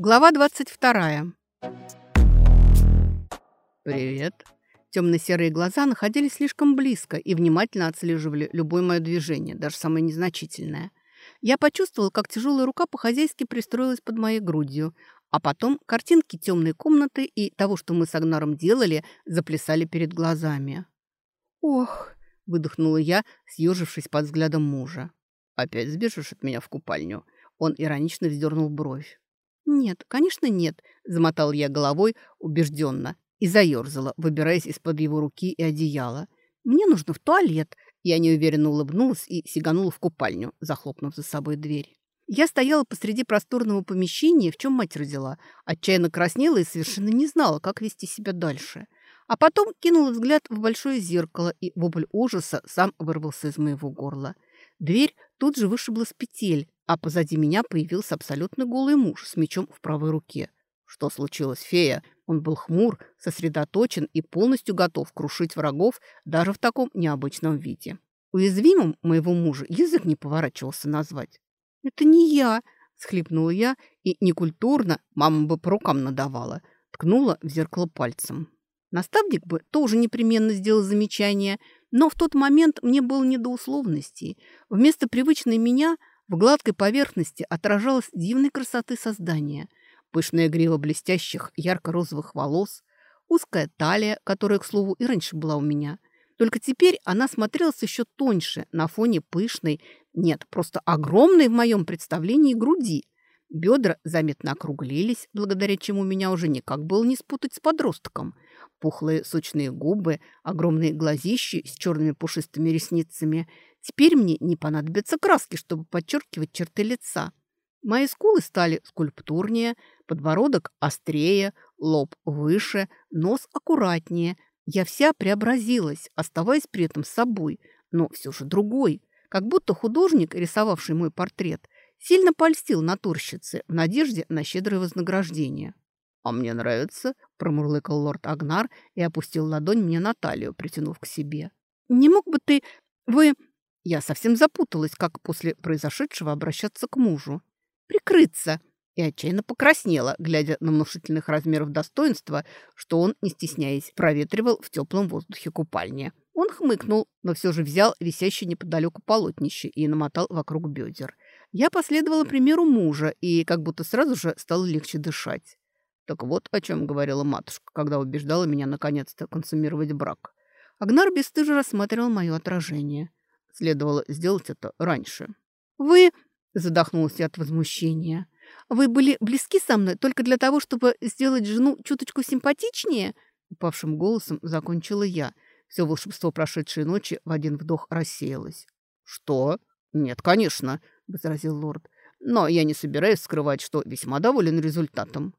Глава 22. «Привет». Темно-серые глаза находились слишком близко и внимательно отслеживали любое мое движение, даже самое незначительное. Я почувствовала, как тяжелая рука по-хозяйски пристроилась под моей грудью, а потом картинки темной комнаты и того, что мы с Агнаром делали, заплясали перед глазами. «Ох!» – выдохнула я, съежившись под взглядом мужа. «Опять сбежишь от меня в купальню?» Он иронично вздернул бровь. «Нет, конечно, нет», – замотал я головой убежденно и заерзала, выбираясь из-под его руки и одеяла. «Мне нужно в туалет». Я неуверенно улыбнулась и сиганула в купальню, захлопнув за собой дверь. Я стояла посреди просторного помещения, в чем мать родила, отчаянно краснела и совершенно не знала, как вести себя дальше. А потом кинула взгляд в большое зеркало, и вопль ужаса сам вырвался из моего горла. Дверь тут же вышибла с петель, а позади меня появился абсолютно голый муж с мечом в правой руке. Что случилось, фея? Он был хмур, сосредоточен и полностью готов крушить врагов даже в таком необычном виде. Уязвимым моего мужа язык не поворачивался назвать. «Это не я!» – схлипнула я и некультурно, мама бы по рукам надавала, ткнула в зеркало пальцем. Наставник бы тоже непременно сделал замечание, но в тот момент мне было не до условностей. Вместо привычной меня – в гладкой поверхности отражалась дивной красоты создания. Пышная грива блестящих ярко-розовых волос, узкая талия, которая, к слову, и раньше была у меня. Только теперь она смотрелась еще тоньше на фоне пышной, нет, просто огромной в моем представлении груди. Бедра заметно округлились, благодаря чему меня уже никак было не спутать с подростком. Пухлые сочные губы, огромные глазищи с черными пушистыми ресницами – Теперь мне не понадобятся краски, чтобы подчеркивать черты лица. Мои скулы стали скульптурнее, подбородок острее, лоб выше, нос аккуратнее. Я вся преобразилась, оставаясь при этом собой, но все же другой. Как будто художник, рисовавший мой портрет, сильно польстил натурщице в надежде на щедрое вознаграждение. «А мне нравится», – промурлыкал лорд Агнар и опустил ладонь мне на талию, притянув к себе. «Не мог бы ты... Вы... Я совсем запуталась, как после произошедшего обращаться к мужу. Прикрыться! И отчаянно покраснела, глядя на внушительных размеров достоинства, что он, не стесняясь, проветривал в теплом воздухе купальни. Он хмыкнул, но все же взял висящий неподалеку полотнище и намотал вокруг бедер. Я последовала примеру мужа и как будто сразу же стало легче дышать. Так вот о чем говорила матушка, когда убеждала меня наконец-то консумировать брак. Агнар бесстыже рассматривал мое отражение. Следовало сделать это раньше. «Вы...» – задохнулась я от возмущения. «Вы были близки со мной только для того, чтобы сделать жену чуточку симпатичнее?» Упавшим голосом закончила я. Все волшебство прошедшей ночи в один вдох рассеялось. «Что? Нет, конечно», – возразил лорд. «Но я не собираюсь скрывать, что весьма доволен результатом».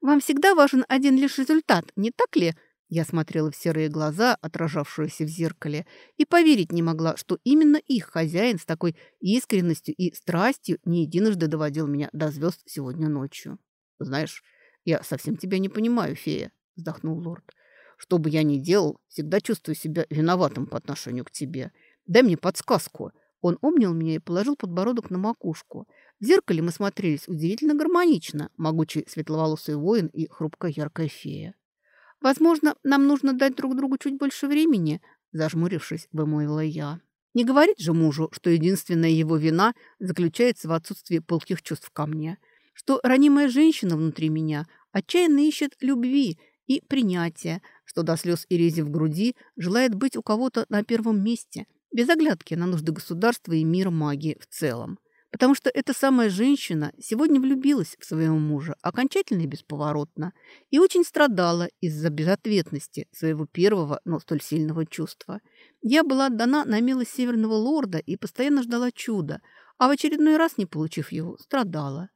«Вам всегда важен один лишь результат, не так ли?» Я смотрела в серые глаза, отражавшиеся в зеркале, и поверить не могла, что именно их хозяин с такой искренностью и страстью не единожды доводил меня до звезд сегодня ночью. «Знаешь, я совсем тебя не понимаю, фея», — вздохнул лорд. «Что бы я ни делал, всегда чувствую себя виноватым по отношению к тебе. Дай мне подсказку». Он обнял меня и положил подбородок на макушку. В зеркале мы смотрелись удивительно гармонично, могучий светловолосый воин и хрупкая яркая фея. Возможно, нам нужно дать друг другу чуть больше времени, зажмурившись, вымолвила я. Не говорит же мужу, что единственная его вина заключается в отсутствии пылких чувств ко мне, что ранимая женщина внутри меня отчаянно ищет любви и принятия, что до слез и рези в груди желает быть у кого-то на первом месте, без оглядки на нужды государства и мира магии в целом потому что эта самая женщина сегодня влюбилась в своего мужа окончательно и бесповоротно и очень страдала из-за безответности своего первого, но столь сильного чувства. Я была отдана на милость северного лорда и постоянно ждала чуда, а в очередной раз, не получив его, страдала.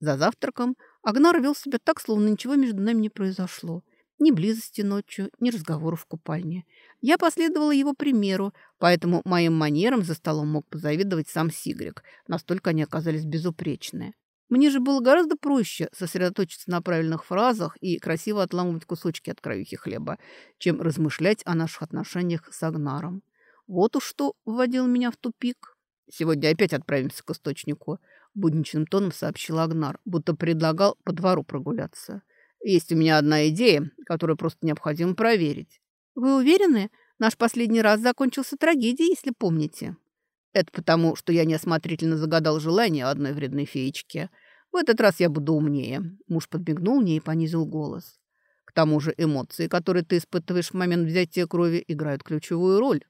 За завтраком Агнар вел себя так, словно ничего между нами не произошло – ни близости ночью, ни разговоров в купальне. Я последовала его примеру, поэтому моим манерам за столом мог позавидовать сам Сигрик. Настолько они оказались безупречные. Мне же было гораздо проще сосредоточиться на правильных фразах и красиво отламывать кусочки от краюхи хлеба, чем размышлять о наших отношениях с Агнаром. Вот уж что вводил меня в тупик. Сегодня опять отправимся к источнику. будничным тоном сообщил Агнар, будто предлагал по двору прогуляться. «Есть у меня одна идея, которую просто необходимо проверить». «Вы уверены? Наш последний раз закончился трагедией, если помните». «Это потому, что я неосмотрительно загадал желание одной вредной феечки. В этот раз я буду умнее». Муж подмигнул мне и понизил голос. «К тому же эмоции, которые ты испытываешь в момент взятия крови, играют ключевую роль».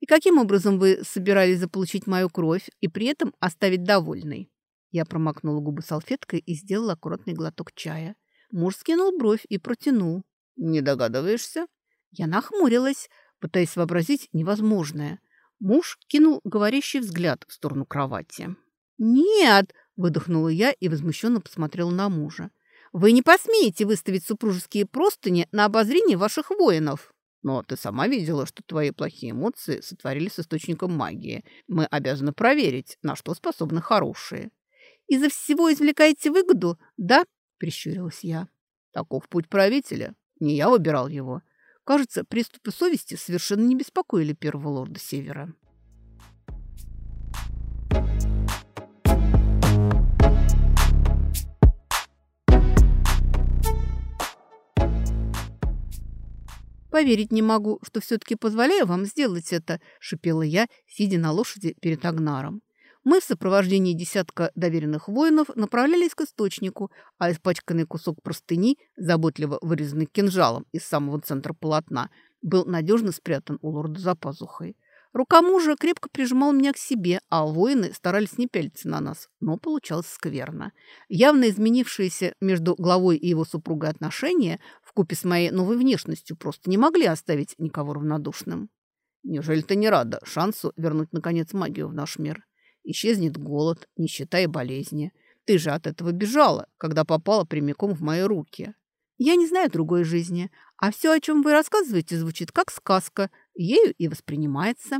«И каким образом вы собирались заполучить мою кровь и при этом оставить довольной?» Я промокнула губы салфеткой и сделала аккуратный глоток чая. Муж скинул бровь и протянул. «Не догадываешься?» Я нахмурилась, пытаясь вообразить невозможное. Муж кинул говорящий взгляд в сторону кровати. «Нет!» – выдохнула я и возмущенно посмотрела на мужа. «Вы не посмеете выставить супружеские простыни на обозрение ваших воинов!» Но ты сама видела, что твои плохие эмоции сотворили с источником магии. Мы обязаны проверить, на что способны хорошие. Из-за всего извлекаете выгоду, да? Прищурилась я. Таков путь правителя. Не я выбирал его. Кажется, приступы совести совершенно не беспокоили первого лорда Севера. «Поверить не могу, что все-таки позволяю вам сделать это», – шипела я, сидя на лошади перед Агнаром. Мы в сопровождении десятка доверенных воинов направлялись к источнику, а испачканный кусок простыни, заботливо вырезанный кинжалом из самого центра полотна, был надежно спрятан у лорда за пазухой. Рука мужа крепко прижимала меня к себе, а воины старались не пялиться на нас, но получалось скверно. Явно изменившиеся между главой и его супругой отношения вкупе с моей новой внешностью просто не могли оставить никого равнодушным. «Неужели ты не рада шансу вернуть, наконец, магию в наш мир?» Исчезнет голод, нищета и болезни. Ты же от этого бежала, когда попала прямиком в мои руки. Я не знаю другой жизни, а все, о чем вы рассказываете, звучит как сказка, ею и воспринимается.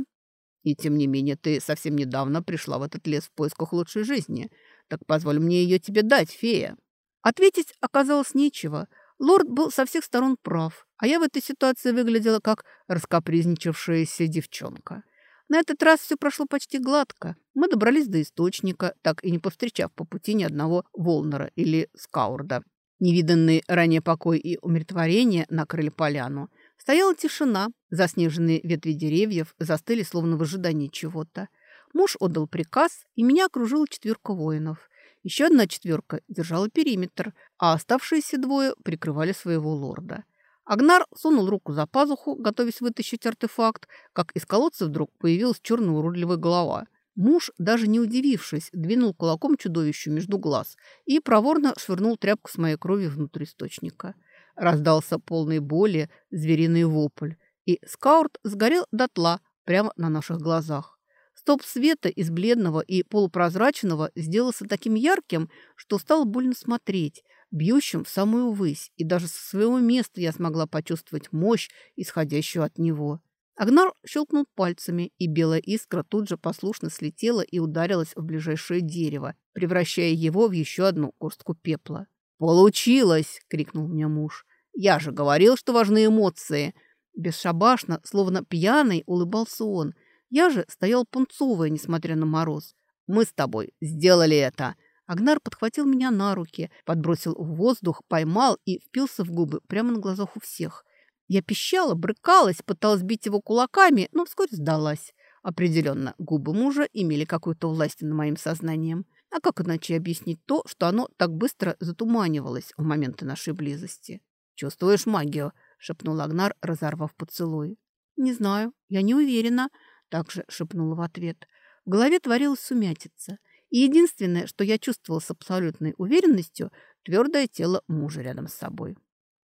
И тем не менее ты совсем недавно пришла в этот лес в поисках лучшей жизни. Так позволь мне ее тебе дать, фея. Ответить оказалось нечего. Лорд был со всех сторон прав, а я в этой ситуации выглядела как раскапризничавшаяся девчонка. На этот раз все прошло почти гладко. Мы добрались до источника, так и не повстречав по пути ни одного Волнера или Скаурда. Невиданный ранее покой и умиротворение накрыли поляну. Стояла тишина, заснеженные ветви деревьев застыли словно в ожидании чего-то. Муж отдал приказ, и меня окружила четверка воинов. Еще одна четверка держала периметр, а оставшиеся двое прикрывали своего лорда. Агнар сунул руку за пазуху, готовясь вытащить артефакт, как из колодца вдруг появилась черная уродливая голова. Муж, даже не удивившись, двинул кулаком чудовищу между глаз и проворно швырнул тряпку с моей кровью внутрь источника. Раздался полный боли звериный вопль, и скаурт сгорел дотла прямо на наших глазах. Стоп света из бледного и полупрозрачного сделался таким ярким, что стало больно смотреть – бьющим в самую высь, и даже со своего места я смогла почувствовать мощь, исходящую от него. Агнар щелкнул пальцами, и белая искра тут же послушно слетела и ударилась в ближайшее дерево, превращая его в еще одну горстку пепла. «Получилось!» — крикнул мне муж. «Я же говорил, что важны эмоции!» Бесшабашно, словно пьяный, улыбался он. Я же стоял пунцовая, несмотря на мороз. «Мы с тобой сделали это!» Агнар подхватил меня на руки, подбросил в воздух, поймал и впился в губы прямо на глазах у всех. Я пищала, брыкалась, пыталась бить его кулаками, но вскоре сдалась. Определенно, губы мужа имели какую-то власть над моим сознанием. А как иначе объяснить то, что оно так быстро затуманивалось в моменты нашей близости? «Чувствуешь магию?» — шепнул Агнар, разорвав поцелуй. «Не знаю, я не уверена», — также шепнула в ответ. В голове творилась сумятица. И единственное, что я чувствовала с абсолютной уверенностью, твердое тело мужа рядом с собой.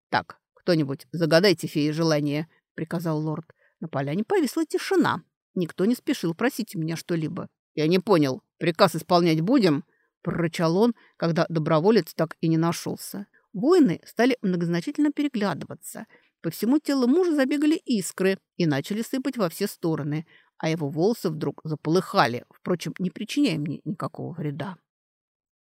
«Так, кто-нибудь, загадайте феи желание», — приказал лорд. На поляне повисла тишина. Никто не спешил просить у меня что-либо. «Я не понял. Приказ исполнять будем?» — прорычал он, когда доброволец так и не нашелся. Воины стали многозначительно переглядываться. По всему телу мужа забегали искры и начали сыпать во все стороны, а его волосы вдруг заполыхали, впрочем, не причиняя мне никакого вреда.